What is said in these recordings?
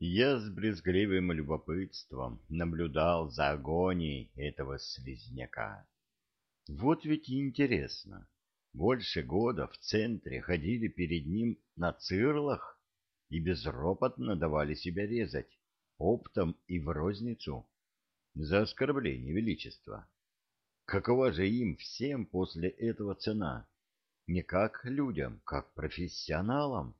Я с брезгливым любопытством наблюдал за агонией этого слизняка. Вот ведь интересно. Больше года в центре ходили перед ним на цирлах и безропотно давали себя резать, оптом и в розницу, за оскорбление величества. Какова же им всем после этого цена? Не как людям, как профессионалам.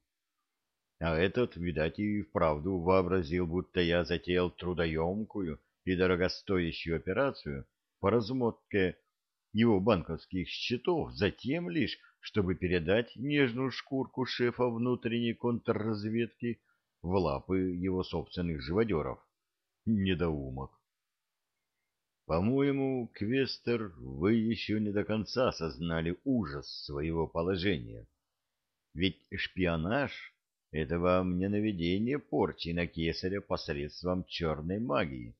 А этот, видать, и вправду вообразил, будто я затеял трудоемкую и дорогостоящую операцию по размотке его банковских счетов затем лишь, чтобы передать нежную шкурку шефа внутренней контрразведки в лапы его собственных живодеров. Недоумок. По-моему, Квестер, вы еще не до конца осознали ужас своего положения. Ведь шпионаж — это вам не наведение порчи на кесаря посредством черной магии.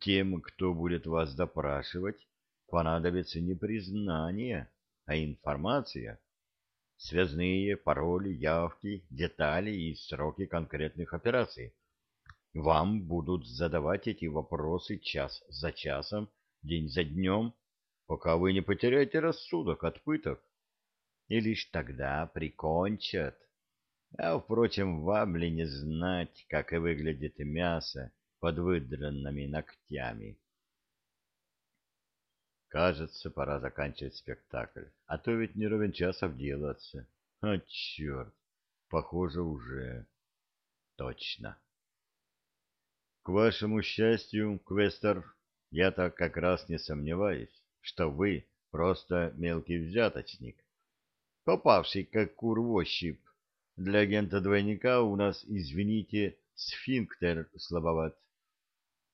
Тем, кто будет вас допрашивать, понадобится не признание, а информация, связные, пароли, явки, детали и сроки конкретных операций. Вам будут задавать эти вопросы час за часом, день за днем, пока вы не потеряете рассудок от пыток. И лишь тогда прикончат. А, впрочем, вам ли не знать, как и выглядит мясо под выдранными ногтями? Кажется, пора заканчивать спектакль, а то ведь не ровен час обделаться. А, черт, похоже, уже. Точно. К вашему счастью, Квестер, я-то как раз не сомневаюсь, что вы просто мелкий взяточник, попавший как кур в ощупь. Для агента-двойника у нас, извините, сфинктер слабоват.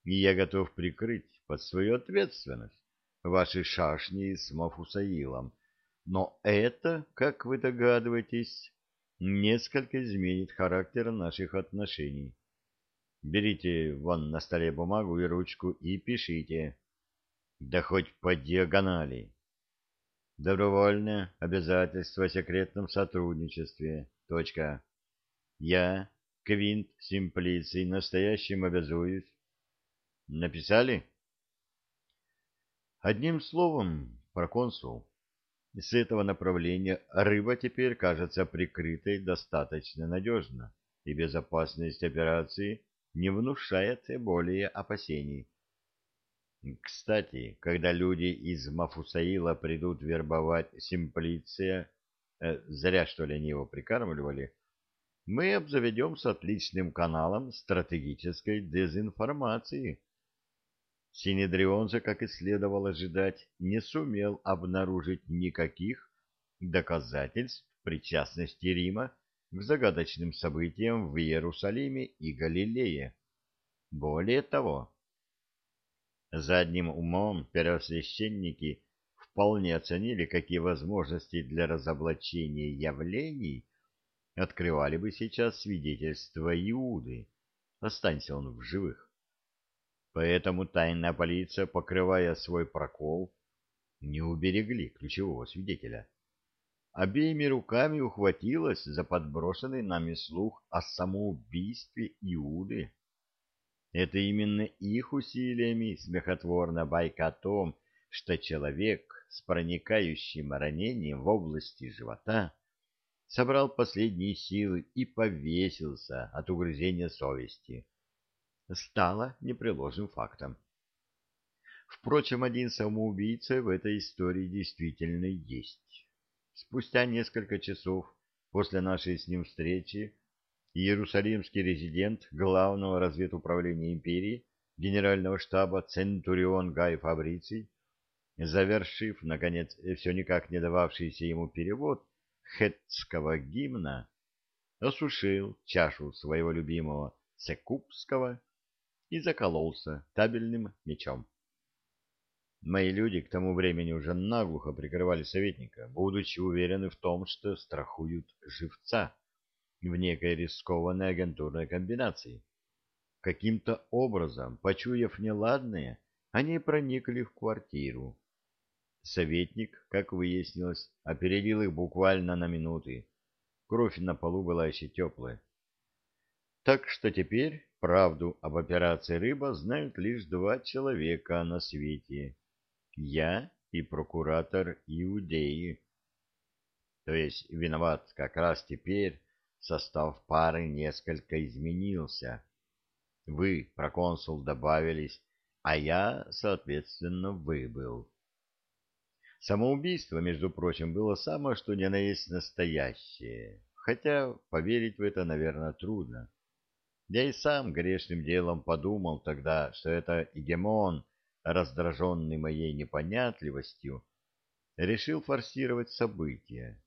И я готов прикрыть под свою ответственность ваши шашни с Мафусаилом. Но это, как вы догадываетесь, несколько изменит характер наших отношений. Берите вон на столе бумагу и ручку и пишите. Да хоть по диагонали. Добровольное обязательство о секретном сотрудничестве. Точка. Я, Квинт Симплиций, настоящим обязуюсь. Написали? Одним словом, проконсул, с этого направления рыба теперь кажется прикрытой достаточно надежно, и безопасность операции не внушает более опасений. Кстати, когда люди из Мафусаила придут вербовать Симплиция, зря что ли они его прикармливали, мы обзаведемся отличным каналом стратегической дезинформации Синедрион же, как и следовало ожидать, не сумел обнаружить никаких доказательств причастности Рима к загадочным событиям в Иерусалиме и Галилее. Более того, задним умом первосвященники вполне оценили, какие возможности для разоблачения явлений открывали бы сейчас свидетельства Иуды, останься он в живых. Поэтому тайная полиция, покрывая свой прокол, не уберегли ключевого свидетеля. Обеими руками ухватилась за подброшенный нами слух о самоубийстве Иуды. Это именно их усилиями смехотворна байка о том, что человек с проникающим ранением в области живота собрал последние силы и повесился от угрызения совести стало непреложным фактом. Впрочем, один самоубийца в этой истории действительно есть. Спустя несколько часов после нашей с ним встречи иерусалимский резидент Главного разведуправления империи генерального штаба Центурион Гай Фабриций, завершив, наконец, все никак не дававшийся ему перевод хетского гимна, осушил чашу своего любимого секупского и закололся табельным мечом. Мои люди к тому времени уже наглухо прикрывали советника, будучи уверены в том, что страхуют живца в некой рискованной агентурной комбинации. Каким-то образом, почуяв неладное, они проникли в квартиру. Советник, как выяснилось, опередил их буквально на минуты. Кровь на полу была еще теплая. Так что теперь правду об операции «Рыба» знают лишь два человека на свете. Я и прокуратор Иудеи. То есть виноват как раз теперь состав пары несколько изменился. Вы, проконсул, добавились, а я, соответственно, выбыл. Самоубийство, между прочим, было самое что ни на есть настоящее, хотя поверить в это, наверное, трудно. Я и сам грешным делом подумал тогда, что это Игемон, раздраженный моей непонятливостью, решил форсировать события.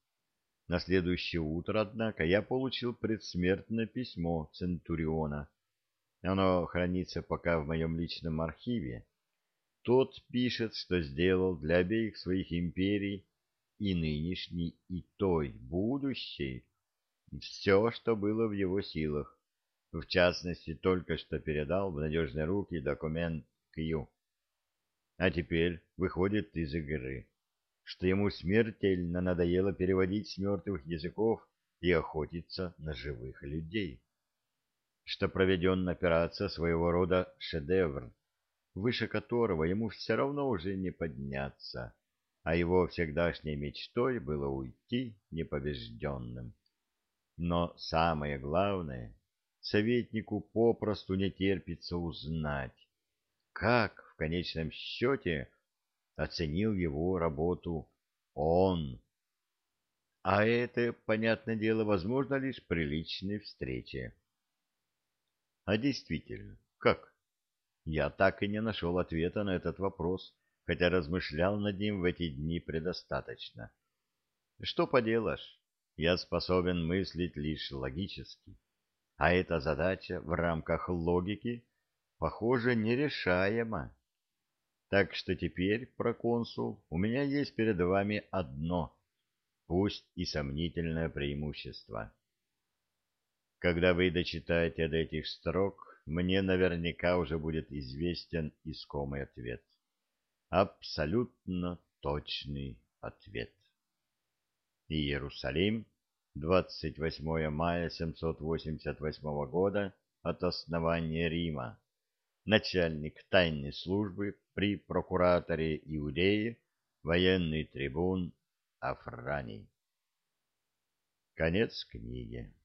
На следующее утро, однако, я получил предсмертное письмо Центуриона. Оно хранится пока в моем личном архиве. Тот пишет, что сделал для обеих своих империй, и нынешней, и той, будущей, все, что было в его силах. В частности, только что передал в надежные руки документ Кью. А теперь выходит из игры, что ему смертельно надоело переводить с мертвых языков и охотиться на живых людей. Что проведенная операция своего рода шедевр, выше которого ему все равно уже не подняться, а его всегдашней мечтой было уйти непобежденным. Но самое главное, советнику попросту не терпится узнать, как в конечном счете оценил его работу он. А это, понятное дело, возможно лишь при личной встрече. А действительно, как? Я так и не нашел ответа на этот вопрос, хотя размышлял над ним в эти дни предостаточно. Что поделаешь, я способен мыслить лишь логически, а эта задача в рамках логики, похоже, нерешаема. Так что теперь, проконсул, у меня есть перед вами одно, пусть и сомнительное преимущество. Когда вы дочитаете до этих строк, мне наверняка уже будет известен искомый ответ. Абсолютно точный ответ. Иерусалим, 28 мая 788 года от основания Рима. Начальник тайной службы при прокураторе Иудеи, военный трибун Афраний. Конец книги.